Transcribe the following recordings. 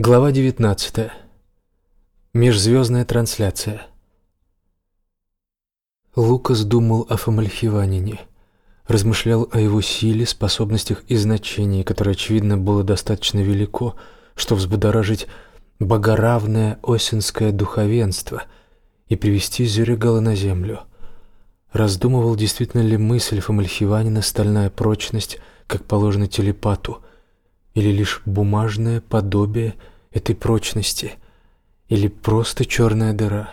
Глава 19. Межзвездная трансляция. Лукас думал о Фомальхиванине, размышлял о его силе, способностях и значении, которое, очевидно, было достаточно велико, чтобы взбудоражить богоравное осенское духовенство и привести Зюрегала на землю. Раздумывал, действительно ли мысль Фомальхиванина стальная прочность, как положено телепату – или лишь бумажное подобие этой прочности, или просто черная дыра.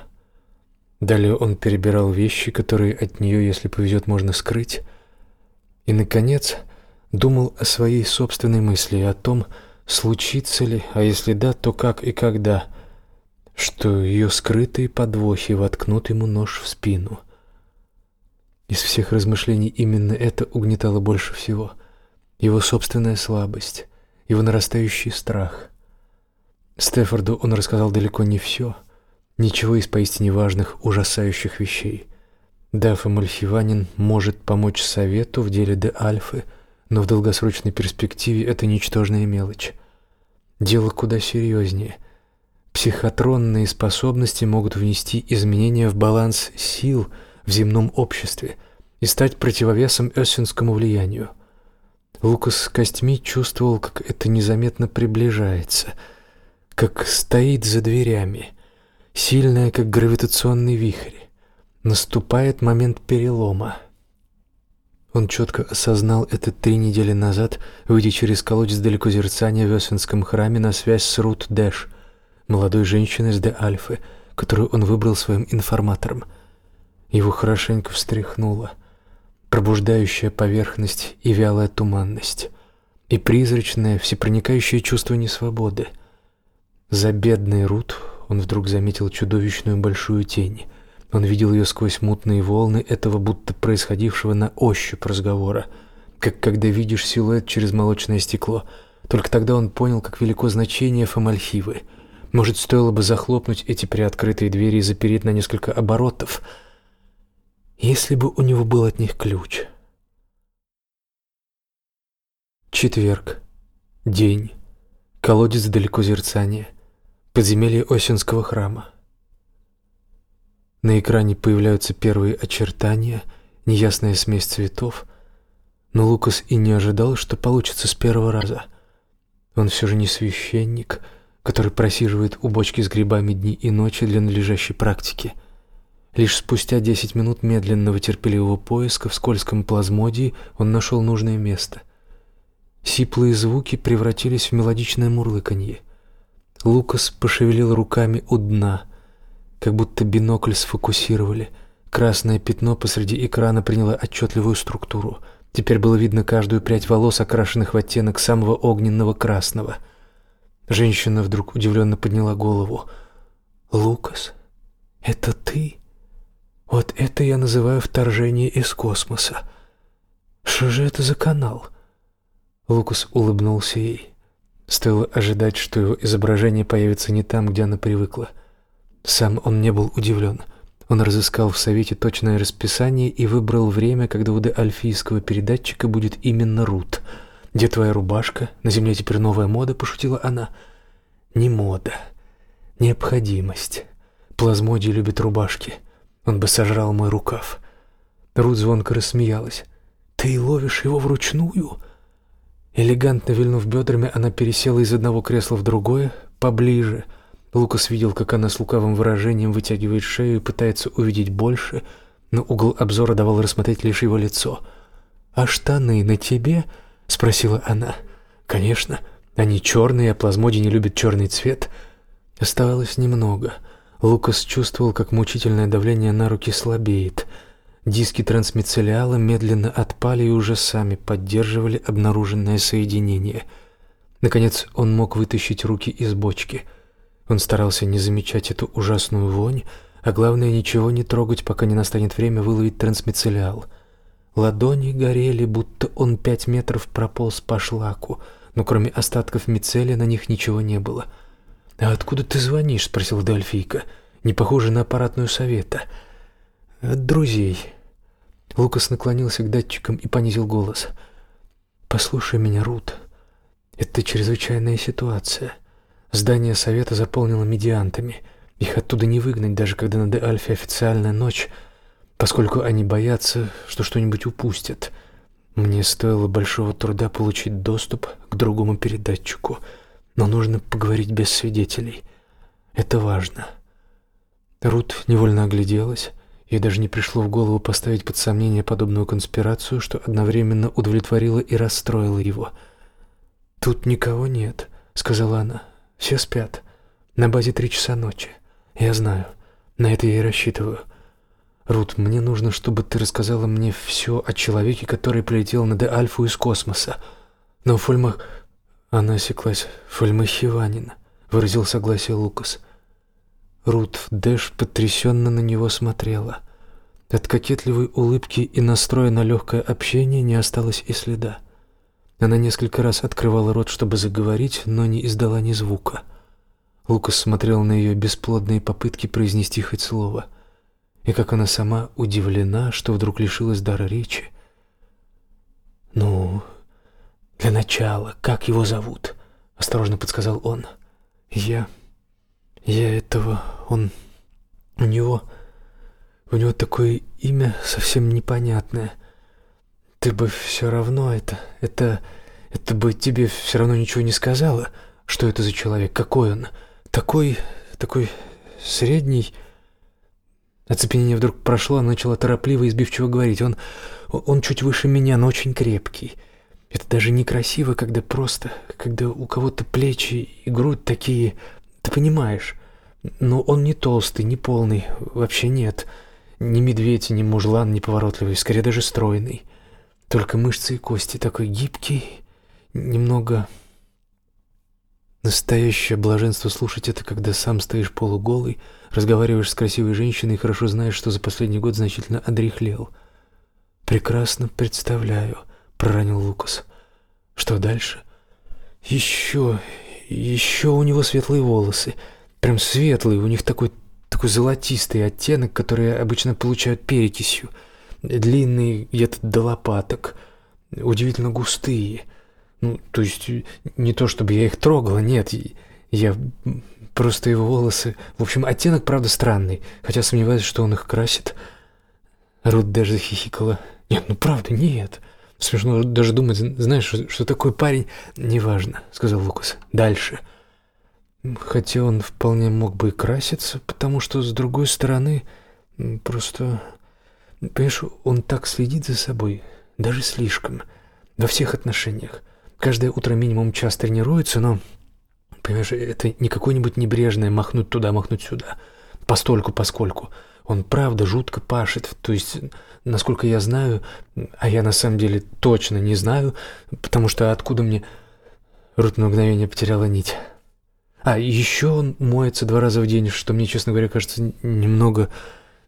Далее он перебирал вещи, которые от нее, если повезет, можно скрыть, и, наконец, думал о своей собственной мысли, о том, случится ли, а если да, то как и когда, что ее скрытые подвохи воткнут ему нож в спину. Из всех размышлений именно это угнетало больше всего. Его собственная слабость, его нарастающий страх. Стефорду он рассказал далеко не все, ничего из поистине важных, ужасающих вещей. Дафа Мальхиванин может помочь совету в деле де Альфы, но в долгосрочной перспективе это ничтожная мелочь. Дело куда серьезнее. Психотронные способности могут внести изменения в баланс сил в земном обществе и стать противовесом эссенскому влиянию – Лукас с костьми чувствовал, как это незаметно приближается, как стоит за дверями, сильная, как гравитационный вихрь. Наступает момент перелома. Он четко осознал это три недели назад, выйдя через колодец далеко зерцания в Эссенском храме на связь с Рут Дэш, молодой женщиной с Де Альфы, которую он выбрал своим информатором. Его хорошенько встряхнуло — пробуждающая поверхность и вялая туманность, и призрачное, всепроникающее чувство несвободы. За бедной Рут он вдруг заметил чудовищную большую тень. Он видел ее сквозь мутные волны этого будто происходившего на ощупь разговора, как когда видишь силуэт через молочное стекло. Только тогда он понял, как велико значение Фомальхивы. Может, стоило бы захлопнуть эти приоткрытые двери и запереть на несколько оборотов — если бы у него был от них ключ. Четверг. День. Колодец далеко зерцания. Подземелье Осинского храма. На экране появляются первые очертания, неясная смесь цветов, но Лукас и не ожидал, что получится с первого раза. Он все же не священник, который просиживает у бочки с грибами дни и ночи для надлежащей практики – Лишь спустя десять минут медленного терпеливого поиска в скользком плазмодии он нашел нужное место. Сиплые звуки превратились в мелодичное мурлыканье. Лукас пошевелил руками у дна, как будто бинокль сфокусировали. Красное пятно посреди экрана приняло отчетливую структуру. Теперь было видно каждую прядь волос, окрашенных в оттенок самого огненного красного. Женщина вдруг удивленно подняла голову. «Лукас, это ты?» Вот это я называю вторжение из космоса. Что же это за канал? Лукас улыбнулся ей. Стоило ожидать, что его изображение появится не там, где она привыкла. Сам он не был удивлен. Он разыскал в совете точное расписание и выбрал время, когда у альфийского передатчика будет именно Рут. «Где твоя рубашка? На земле теперь новая мода», — пошутила она. «Не мода. Необходимость. Плазмодий любит рубашки. Он бы сожрал мой рукав. Рут звонко рассмеялась. «Ты ловишь его вручную?» Элегантно вильнув бедрами, она пересела из одного кресла в другое, поближе. Лукас видел, как она с лукавым выражением вытягивает шею и пытается увидеть больше, но угол обзора давал рассмотреть лишь его лицо. «А штаны на тебе?» — спросила она. «Конечно. Они черные, а плазмоди не любит черный цвет». Оставалось немного — Лукас чувствовал, как мучительное давление на руки слабеет. Диски трансмицелиала медленно отпали и уже сами поддерживали обнаруженное соединение. Наконец он мог вытащить руки из бочки. Он старался не замечать эту ужасную вонь, а главное ничего не трогать, пока не настанет время выловить трансмицелиал. Ладони горели, будто он пять метров прополз по шлаку, но кроме остатков мицелия на них ничего не было — «А откуда ты звонишь?» — спросила Дельфийка. «Не похоже на аппаратную совета». «От друзей». Лукас наклонился к датчикам и понизил голос. «Послушай меня, Рут. Это чрезвычайная ситуация. Здание совета заполнено медиантами. Их оттуда не выгнать, даже когда на Де-Альфе официальная ночь, поскольку они боятся, что что-нибудь упустят. Мне стоило большого труда получить доступ к другому передатчику, но нужно поговорить без свидетелей. Это важно. Рут невольно огляделась. Ей даже не пришло в голову поставить под сомнение подобную конспирацию, что одновременно удовлетворило и расстроило его. «Тут никого нет», — сказала она. «Все спят. На базе три часа ночи. Я знаю. На это я и рассчитываю. Рут, мне нужно, чтобы ты рассказала мне все о человеке, который прилетел на Де-Альфу из космоса. Но Фольмах...» Она осеклась. «Фольмахиванин», — выразил согласие Лукас. Рут Дэш потрясенно на него смотрела. От кокетливой улыбки и настроя на легкое общение не осталось и следа. Она несколько раз открывала рот, чтобы заговорить, но не издала ни звука. Лукас смотрел на ее бесплодные попытки произнести хоть слово. И как она сама удивлена, что вдруг лишилась дара речи. «Ну, для начала, как его зовут?» — осторожно подсказал он. «Я... я этого... он... у него... у него такое имя совсем непонятное. Ты бы все равно это... это... это бы тебе все равно ничего не сказала, что это за человек, какой он. Такой... такой... средний...» Оцепенение вдруг прошло, она начала торопливо и избивчиво говорить. «Он... он чуть выше меня, но очень крепкий». Это даже некрасиво, когда просто, когда у кого-то плечи и грудь такие, ты понимаешь. Но он не толстый, не полный, вообще нет. Ни медведь, ни мужлан, ни поворотливый, скорее даже стройный. Только мышцы и кости такой гибкий, немного... Настоящее блаженство слушать это, когда сам стоишь полуголый, разговариваешь с красивой женщиной и хорошо знаешь, что за последний год значительно одряхлел. Прекрасно представляю — проронил Лукас. Что дальше? Еще, еще у него светлые волосы, прям светлые, у них такой такой золотистый оттенок, который обычно получают перекисью. Длинные где-то до лопаток, удивительно густые. Ну, то есть не то, чтобы я их трогала, нет, я просто его волосы. В общем, оттенок, правда, странный, хотя сомневаюсь, что он их красит. Рут даже захихикала. Нет, ну правда, нет. Смешно даже думать, знаешь, что такой парень... Неважно, сказал Лукас. Дальше. Хотя он вполне мог бы и краситься, потому что, с другой стороны, просто... Понимаешь, он так следит за собой, даже слишком, во всех отношениях. Каждое утро минимум час тренируется, но, понимаешь, это не какое-нибудь небрежное махнуть туда, махнуть сюда, постольку, поскольку. Он правда жутко пашет, то есть насколько я знаю, а я на самом деле точно не знаю, потому что откуда мне... Рут на мгновение потеряла нить. А еще он моется два раза в день, что мне, честно говоря, кажется немного...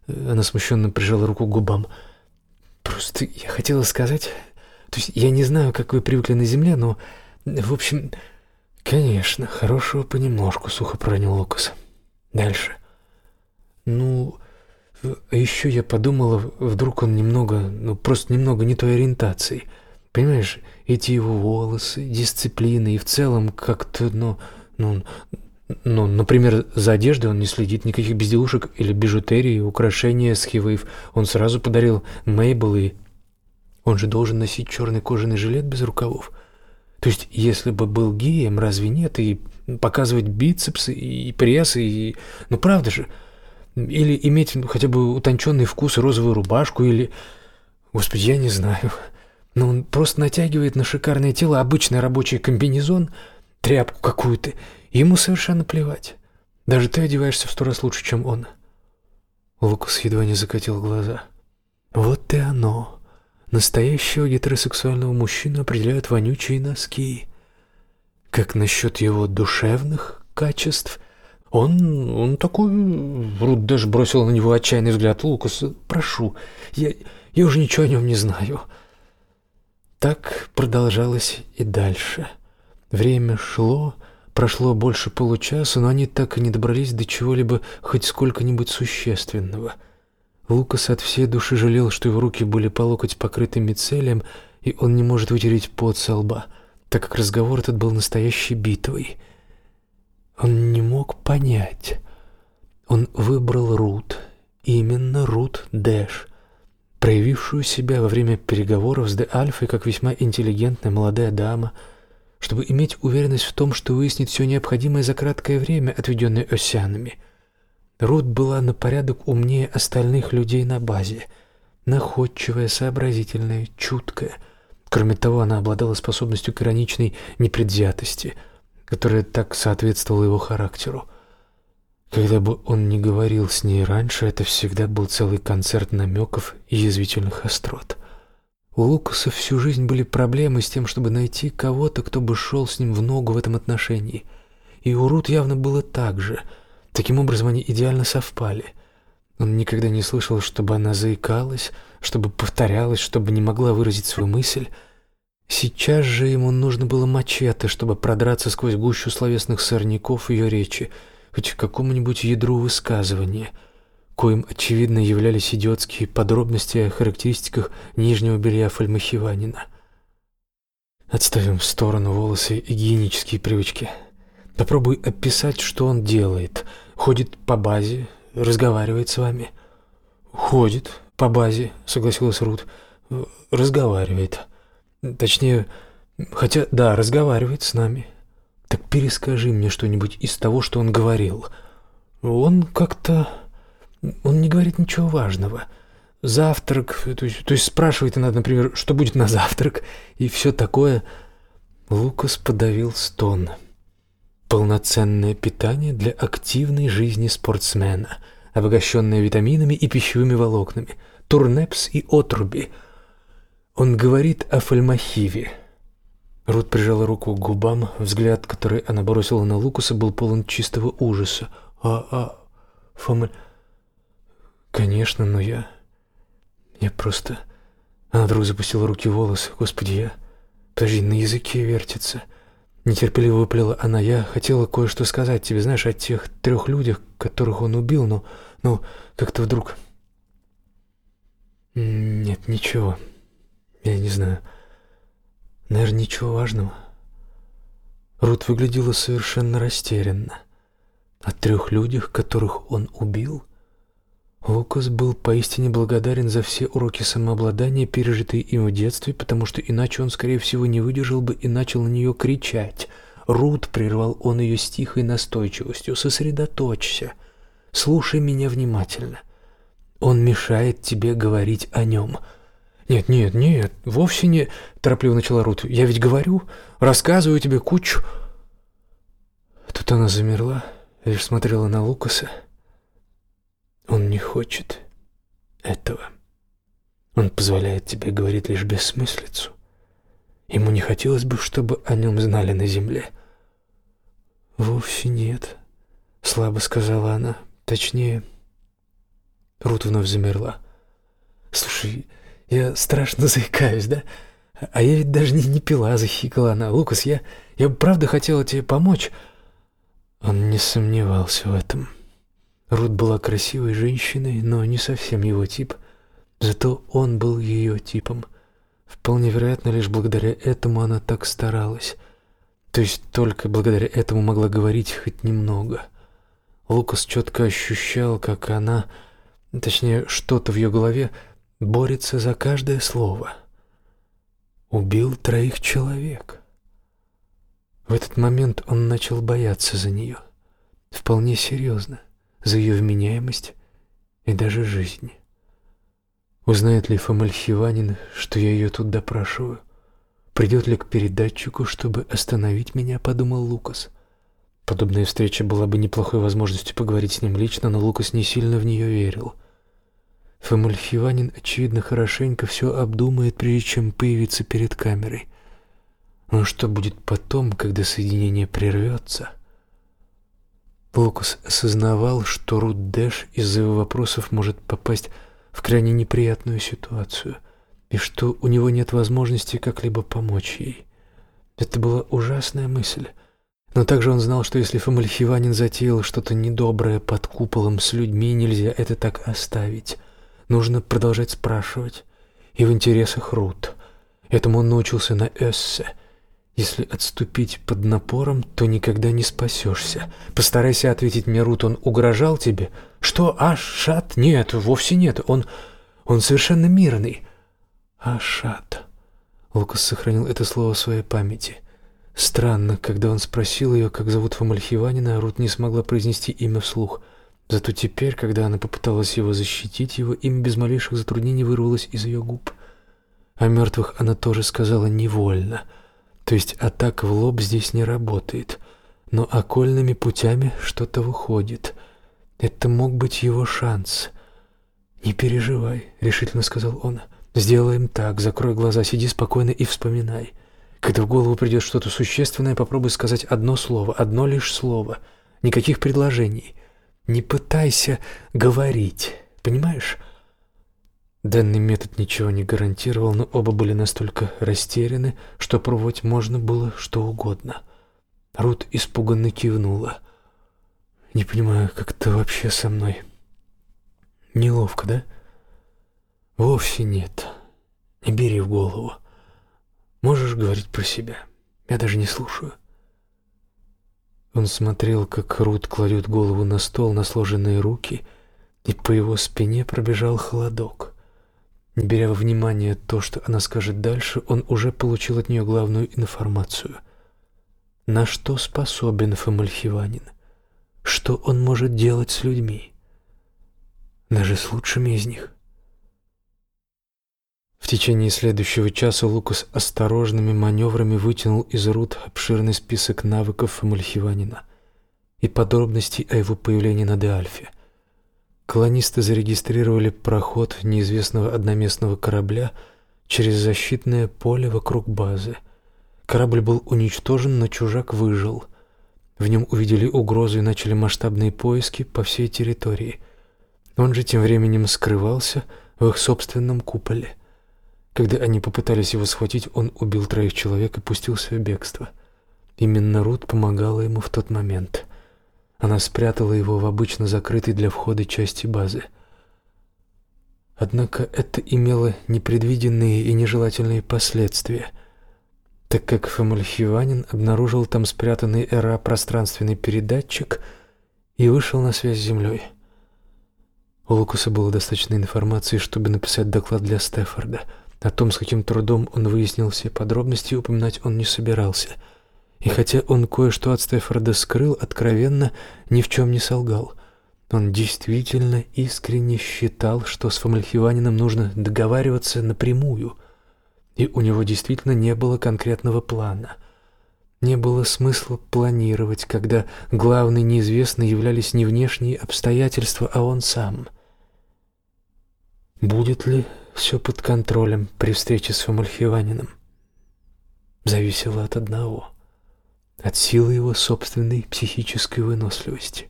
Она смущенно прижала руку к губам. Просто я хотела сказать... То есть я не знаю, как вы привыкли на земле, но... В общем, конечно, хорошего понемножку, сухо проронил Лукас. Дальше. Ну... А еще я подумала, вдруг он немного, ну просто немного не той ориентации. Понимаешь, эти его волосы, дисциплина и в целом как-то, ну, ну, ну, например, за одеждой он не следит, никаких безделушек или бижутерии, украшения с хивейв. Он сразу подарил Мейбл и... Он же должен носить черный кожаный жилет без рукавов. То есть, если бы был геем, разве нет? И показывать бицепсы и прессы, и... Ну, правда же... Или иметь хотя бы утонченный вкус розовую рубашку, или... Господи, я не знаю. Но он просто натягивает на шикарное тело обычный рабочий комбинезон, тряпку какую-то, ему совершенно плевать. Даже ты одеваешься в сто раз лучше, чем он. Лукас едва не закатил глаза. Вот и оно. Настоящего гетеросексуального мужчину определяют вонючие носки. Как насчет его душевных качеств – он, он такой... Рут даже бросила на него отчаянный взгляд. «Лукас, прошу, я, я уже ничего о нем не знаю». Так продолжалось и дальше. Время шло, прошло больше получаса, но они так и не добрались до чего-либо хоть сколько-нибудь существенного. Лукас от всей души жалел, что его руки были по локоть покрыты мицелием, и он не может вытереть пот со лба, так как разговор этот был настоящей битвой — Он не мог понять. Он выбрал Рут, именно Рут Дэш, проявившую себя во время переговоров с Де Альфой как весьма интеллигентная молодая дама, чтобы иметь уверенность в том, что выяснит все необходимое за краткое время, отведенное Осянами. Рут была на порядок умнее остальных людей на базе, находчивая, сообразительная, чуткая. Кроме того, она обладала способностью к ироничной непредвзятости, которая так соответствовала его характеру. Когда бы он ни говорил с ней раньше, это всегда был целый концерт намеков и язвительных острот. У Лукаса всю жизнь были проблемы с тем, чтобы найти кого-то, кто бы шел с ним в ногу в этом отношении. И у Рут явно было так же. Таким образом, они идеально совпали. Он никогда не слышал, чтобы она заикалась, чтобы повторялась, чтобы не могла выразить свою мысль. Сейчас же ему нужно было мачете, чтобы продраться сквозь гущу словесных сорняков ее речи — хоть к какому-нибудь ядру высказывания, коим очевидно являлись идиотские подробности о характеристиках нижнего белья Фальмахиванина. Отставим в сторону волосы и гигиенические привычки. Попробуй описать, что он делает. Ходит по базе, разговаривает с вами. Ходит по базе, согласилась Рут. Разговаривает. Точнее, хотя да, разговаривает с нами. Так перескажи мне что-нибудь из того, что он говорил. Он как-то... Он не говорит ничего важного. Завтрак, то есть, то есть спрашивает иногда, например, что будет на завтрак, и все такое. Лукас подавил стон. Полноценное питание для активной жизни спортсмена, обогащенное витаминами и пищевыми волокнами, турнепс и отруби. Он говорит о фальмахиве, Рут прижала руку к губам, взгляд, который она бросила на Лукаса, был полон чистого ужаса. «А, а, Фомель...» «Конечно, но я... Я просто...» Она вдруг запустила руки в волосы. «Господи, я... Подожди, на языке вертится...» Нетерпеливо выплела она. «Я хотела кое-что сказать тебе, знаешь, о тех трех людях, которых он убил, но... Ну, как-то вдруг...» «Нет, ничего. Я не знаю...» Наверное, ничего важного. Рут выглядела совершенно растерянно. О трех людях, которых он убил, Лукас был поистине благодарен за все уроки самообладания, пережитые им в детстве, потому что иначе он, скорее всего, не выдержал бы и начал на нее кричать. «Рут!» — прервал он ее с тихой настойчивостью. «Сосредоточься. Слушай меня внимательно. Он мешает тебе говорить о нем». «Нет, нет, нет, вовсе не...» — торопливо начала Рут. «Я ведь говорю, рассказываю тебе кучу...» Тут она замерла, лишь смотрела на Лукаса. «Он не хочет этого. Он позволяет тебе говорить лишь бессмыслицу. Ему не хотелось бы, чтобы о нем знали на земле». «Вовсе нет», — слабо сказала она. «Точнее...» Рут вновь замерла. «Слушай, я страшно заикаюсь, да? А я ведь даже не, не пила, захикала она. Лукас, я, я правда хотела тебе помочь. Он не сомневался в этом. Рут была красивой женщиной, но не совсем его тип. Зато он был ее типом. Вполне вероятно, лишь благодаря этому она так старалась. То есть только благодаря этому могла говорить хоть немного. Лукас четко ощущал, как она, точнее, что-то в ее голове борется за каждое слово. Убил троих человек. В этот момент он начал бояться за нее. Вполне серьезно. За ее вменяемость и даже жизнь. Узнает ли Фомальхиванин, что я ее тут допрашиваю? Придет ли к передатчику, чтобы остановить меня, подумал Лукас. Подобная встреча была бы неплохой возможностью поговорить с ним лично, но Лукас не сильно в нее верил. — Фомальхиванин, очевидно, хорошенько все обдумает, прежде чем появиться перед камерой. Но что будет потом, когда соединение прервется? Лукас осознавал, что Рут Дэш из-за его вопросов может попасть в крайне неприятную ситуацию, и что у него нет возможности как-либо помочь ей. Это была ужасная мысль. Но также он знал, что если Фомальхиванин затеял что-то недоброе под куполом с людьми, нельзя это так оставить. Нужно продолжать спрашивать. И в интересах Рут. Этому он научился на Эссе. Если отступить под напором, то никогда не спасешься. Постарайся ответить мне, Рут, он угрожал тебе? Что, Ашат? Нет, вовсе нет. Он... он совершенно мирный. Ашат. Лукас сохранил это слово в своей памяти. Странно, когда он спросил ее, как зовут Фомальхиванина, Рут не смогла произнести имя вслух. Зато теперь, когда она попыталась его защитить, его имя без малейших затруднений вырвалось из ее губ. О мертвых она тоже сказала невольно — то есть атака в лоб здесь не работает, но окольными путями что-то выходит. Это мог быть его шанс. «Не переживай», — решительно сказал он. «Сделаем так, закрой глаза, сиди спокойно и вспоминай. Когда в голову придет что-то существенное, попробуй сказать одно слово, одно лишь слово. Никаких предложений. Не пытайся говорить, понимаешь?» Данный метод ничего не гарантировал, но оба были настолько растеряны, что пробовать можно было что угодно. Рут испуганно кивнула. «Не понимаю, как это вообще со мной?» «Неловко, да?» «Вовсе нет. Не бери в голову. Можешь говорить про себя. Я даже не слушаю». Он смотрел, как Рут кладет голову на стол на сложенные руки, и по его спине пробежал холодок. Не беря во внимание то, что она скажет дальше, он уже получил от нее главную информацию. На что способен Фомальхиванин? Что он может делать с людьми? Даже с лучшими из них. В течение следующего часа Лукас осторожными маневрами вытянул из Рут обширный список навыков Фомальхиванина и подробностей о его появлении на Деальфе. Колонисты зарегистрировали проход неизвестного одноместного корабля через защитное поле вокруг базы. Корабль был уничтожен, но чужак выжил. В нем увидели угрозу и начали масштабные поиски по всей территории. Он же тем временем скрывался в их собственном куполе. Когда они попытались его схватить, он убил троих человек и пустился в бегство. Именно Рут помогала ему в тот момент. Она спрятала его в обычно закрытой для входа части базы. Однако это имело непредвиденные и нежелательные последствия, так как Фомальхиванин обнаружил там спрятанный эра пространственный передатчик и вышел на связь с Землей. У Лукаса было достаточно информации, чтобы написать доклад для Стефорда. О том, с каким трудом он выяснил все подробности, упоминать он не собирался — и хотя он кое-что от Стефорда скрыл, откровенно ни в чем не солгал. Он действительно искренне считал, что с Фомальхиванином нужно договариваться напрямую, и у него действительно не было конкретного плана. Не было смысла планировать, когда главной неизвестной являлись не внешние обстоятельства, а он сам. Будет ли все под контролем при встрече с Фомальхиванином? Зависело от одного — от силы его собственной психической выносливости.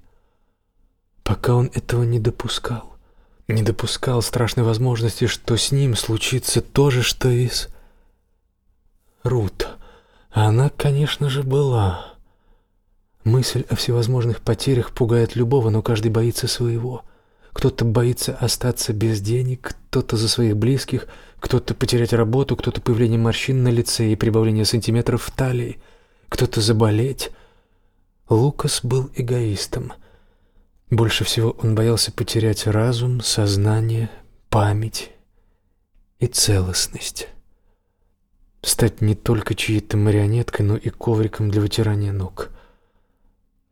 Пока он этого не допускал, не допускал страшной возможности, что с ним случится то же, что и с Рут. Она, конечно же, была. Мысль о всевозможных потерях пугает любого, но каждый боится своего. Кто-то боится остаться без денег, кто-то за своих близких, кто-то потерять работу, кто-то появление морщин на лице и прибавление сантиметров в талии — кто-то заболеть. Лукас был эгоистом. Больше всего он боялся потерять разум, сознание, память и целостность. Стать не только чьей-то марионеткой, но и ковриком для вытирания ног.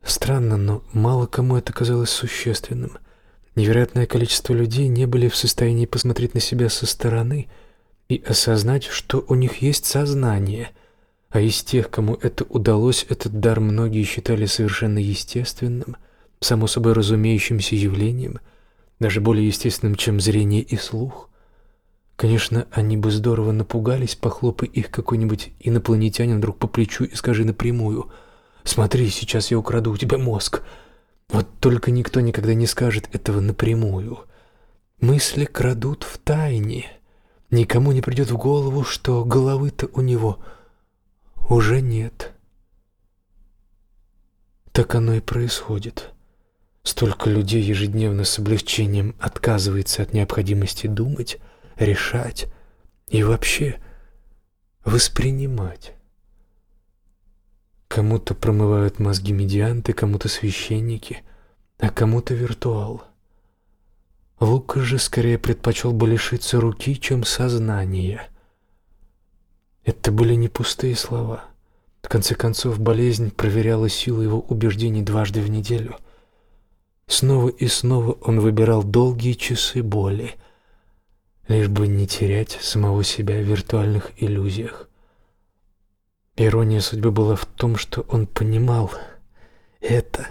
Странно, но мало кому это казалось существенным. Невероятное количество людей не были в состоянии посмотреть на себя со стороны и осознать, что у них есть сознание — а из тех, кому это удалось, этот дар многие считали совершенно естественным, само собой разумеющимся явлением, даже более естественным, чем зрение и слух. Конечно, они бы здорово напугались, похлопай их какой-нибудь инопланетянин вдруг по плечу и скажи напрямую «Смотри, сейчас я украду у тебя мозг». Вот только никто никогда не скажет этого напрямую. Мысли крадут в тайне. Никому не придет в голову, что головы-то у него – уже нет. Так оно и происходит. Столько людей ежедневно с облегчением отказывается от необходимости думать, решать и вообще воспринимать. Кому-то промывают мозги медианты, кому-то священники, а кому-то виртуал. Лука же скорее предпочел бы лишиться руки, чем сознания. Это были не пустые слова. В конце концов, болезнь проверяла силу его убеждений дважды в неделю. Снова и снова он выбирал долгие часы боли, лишь бы не терять самого себя в виртуальных иллюзиях. Ирония судьбы была в том, что он понимал, это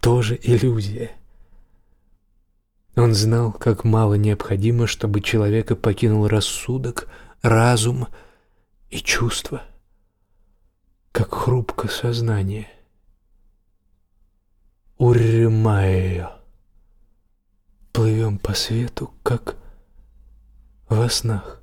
тоже иллюзия. Он знал, как мало необходимо, чтобы человека покинул рассудок, разум и чувство, как хрупко сознание. Урримаеё. Плывем по свету, как во снах.